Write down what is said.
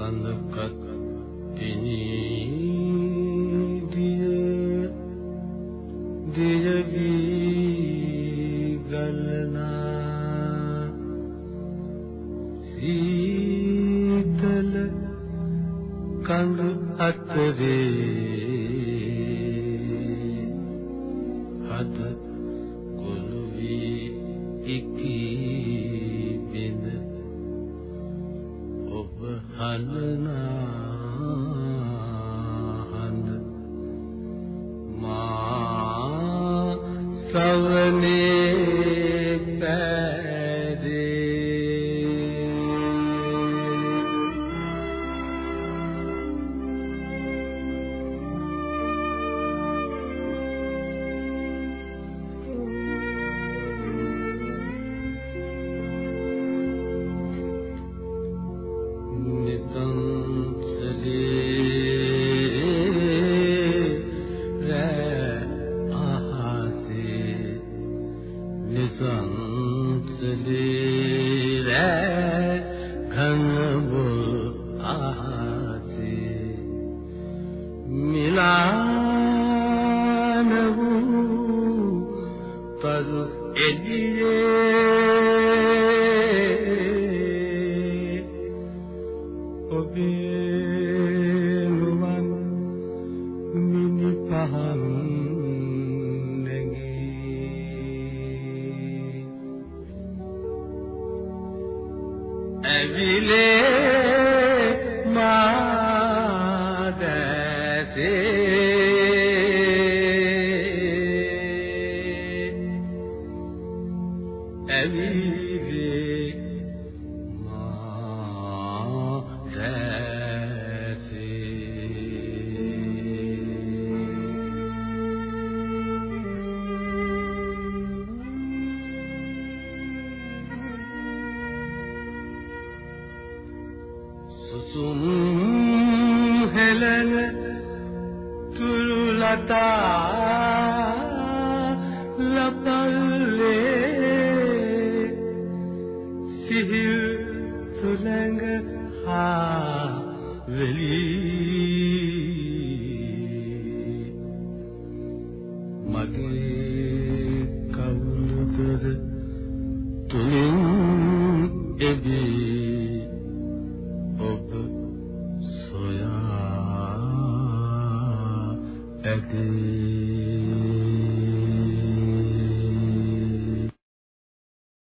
සඳකත් එනී දිය දියවි ගලනා සීතල කඳු අතරේ හද කොළු වී එකී හනනාහන මා සවනේ මිලානවු පදු එදියේ ඇවිලේ මා දැසේ ඇවිලේ සුම් හෙලන තුරුලතා ලපල්ලේ සිහිල් සුළඟ හා වෙලී. මගේ කොටක